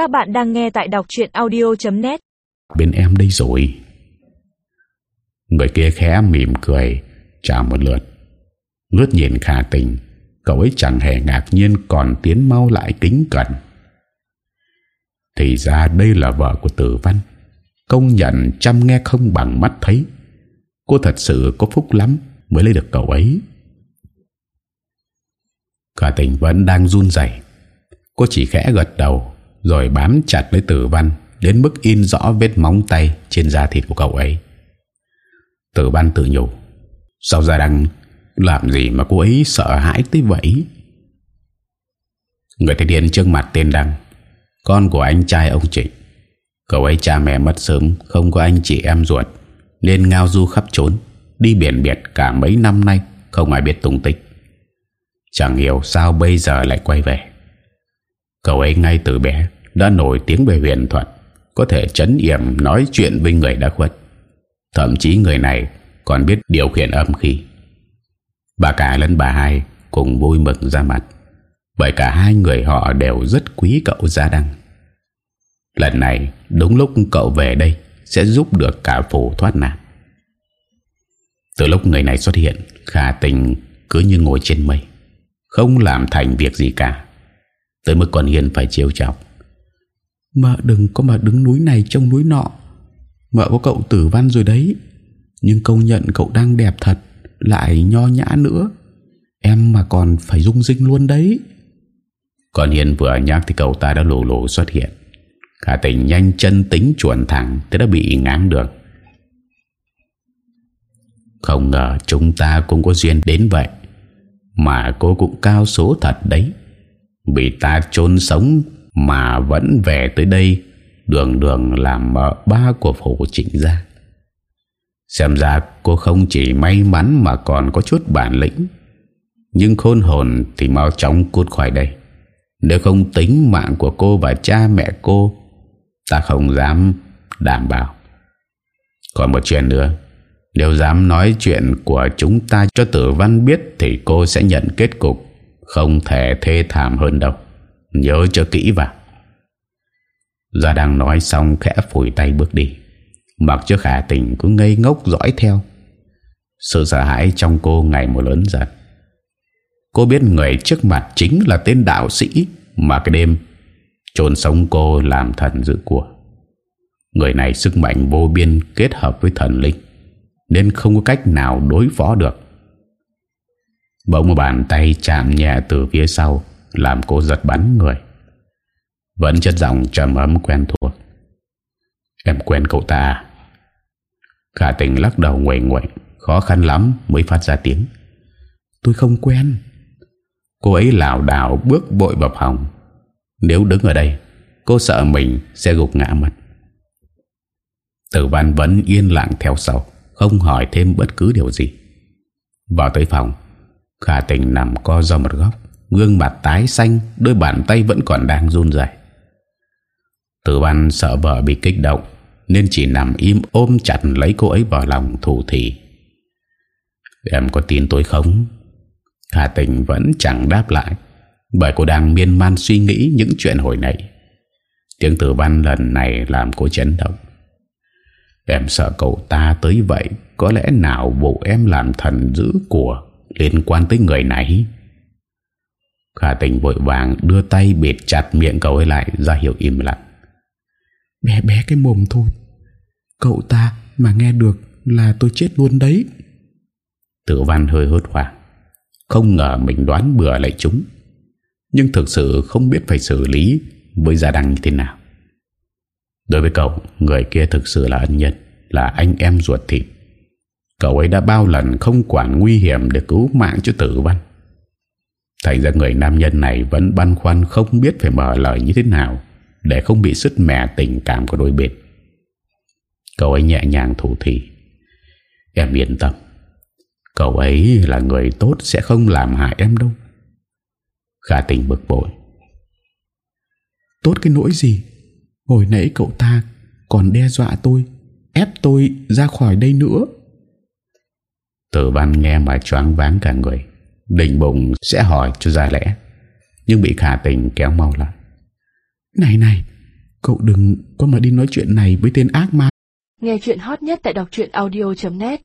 Các bạn đang nghe tại đọc chuyện audio.net Bên em đây rồi. Người kia khẽ mỉm cười Chào một lượt. Ngước nhìn khả tình, Cậu ấy chẳng hề ngạc nhiên Còn tiến mau lại kính cẩn. Thì ra đây là vợ của tử văn. Công nhận chăm nghe không bằng mắt thấy. Cô thật sự có phúc lắm Mới lấy được cậu ấy. Khả tình vẫn đang run rẩy. Cô chỉ khẽ gật đầu. Rồi bám chặt lấy tử văn Đến mức in rõ vết móng tay Trên da thịt của cậu ấy. Tử văn tự nhủ, Sao ra đăng làm gì mà cô ấy sợ hãi tới vậy? Người thanh niên trước mặt tên Đăng Con của anh trai ông Trịnh Cậu ấy cha mẹ mất sớm, Không có anh chị em ruột, Nên ngao du khắp trốn Đi biển biệt cả mấy năm nay, Không ai biết tung tích. Chẳng hiểu sao bây giờ lại quay về. Cậu ấy ngay từ bé đã nổi tiếng về huyền thuật, Có thể chấn yểm nói chuyện với người đã khuất. Thậm chí người này Còn biết điều khiển âm khí. Bà cả lẫn bà hai Cùng vui mừng ra mặt, Bởi cả hai người họ đều rất quý cậu Gia Đăng. Lần này, đúng lúc cậu về đây Sẽ giúp được cả phủ thoát nạn. Từ lúc người này xuất hiện, Khả tình cứ như ngồi trên mây, Không làm thành việc gì cả, Tới mức còn Hiền phải chiêu chọc. Mợ đừng có mà đứng núi này trông núi nọ. Mợ có cậu tử văn rồi đấy. Nhưng công nhận cậu đang đẹp thật, Lại nho nhã nữa. Em mà còn phải rung rinh luôn đấy. Còn Hiền vừa nhắc thì cậu ta đã lù lù xuất hiện. Khả tình nhanh chân tính chuẩn thẳng, Thế đã bị ngáng được. Không ngờ chúng ta cũng có duyên đến vậy, Mà cô cũng cao số thật đấy. Bị ta chôn sống mà vẫn về tới đây, Đường đường làm mợ ba của phủ trịnh gia. Xem ra cô không chỉ may mắn Mà còn có chút bản lĩnh. Nhưng khôn hồn Thì mau chóng cút khỏi đây. Nếu không tính mạng của cô và cha mẹ cô, Ta không dám đảm bảo. Còn một chuyện nữa, Nếu dám nói chuyện của chúng ta cho tử văn biết Thì cô sẽ nhận kết cục Không thể thê thảm hơn đâu. Nhớ cho kỹ vào. Gia đang nói xong khẽ phủi tay bước đi. Mặc cho khả tình cứ ngây ngốc dõi theo. Sự sợ hãi trong cô ngày một lớn dần. Cô biết người trước mặt chính là tên đạo sĩ Mà cái đêm chôn sống cô làm thần giữ của. Người này sức mạnh vô biên kết hợp với thần linh, Nên không có cách nào đối phó được. Bỗng một bàn tay chạm nhẹ từ phía sau làm cô giật bắn người. Vẫn chất giọng trầm ấm quen thuộc. Em quen cậu ta à? Khả tình lắc đầu nguệ nguệ Khó khăn lắm mới phát ra tiếng. Tôi không quen. Cô ấy lảo đảo bước bội vào phòng. Nếu đứng ở đây, Cô sợ mình sẽ gục ngã mất. Tử văn vẫn yên lặng theo sau, Không hỏi thêm bất cứ điều gì. Vào tới phòng, Khả tình nằm co do một góc. Gương mặt tái xanh, Đôi bàn tay vẫn còn đang run rẩy. Tử văn sợ vợ bị kích động, Nên chỉ nằm im ôm chặt lấy cô ấy vào lòng thủ thị Em có tin tôi không? Hà tình vẫn chẳng đáp lại, Bởi cô đang miên man suy nghĩ những chuyện hồi nãy Tiếng tử văn lần này làm cô chấn động Em sợ cậu ta tới vậy, Có lẽ nào vụ em làm thần giữ của Liên quan tới người này Khả tình vội vàng Đưa tay bịt chặt miệng cậu ấy lại ra hiệu im lặng. Bé bé cái mồm thôi. Cậu ta mà nghe được Là tôi chết luôn đấy. Tử văn hơi hốt hoảng. Không ngờ mình đoán bừa lại chúng. Nhưng thực sự không biết phải xử lý Với gia đăng như thế nào. Đối với cậu Người kia thực sự là ân nhân Là anh em ruột thịt. Cậu ấy đã bao lần không quản nguy hiểm Để cứu mạng cho tử văn Thành ra người nam nhân này Vẫn băn khoăn không biết phải mở lời như thế nào Để không bị sứt mẻ tình cảm của đôi bên. Cậu ấy nhẹ nhàng thủ thị Em yên tâm. Cậu ấy là người tốt Sẽ không làm hại em đâu. Khả tình bực bội. Tốt cái nỗi gì? Hồi nãy cậu ta còn đe dọa tôi, Ép tôi ra khỏi đây nữa. Tử văn nghe mà choáng váng cả người. Định bụng sẽ hỏi cho ra lẽ. Nhưng bị khả tình kéo mau lại. Này này Cậu đừng có mà đi nói chuyện này với tên ác ma. Nghe chuyện hot nhất tại đọc truyện audio.net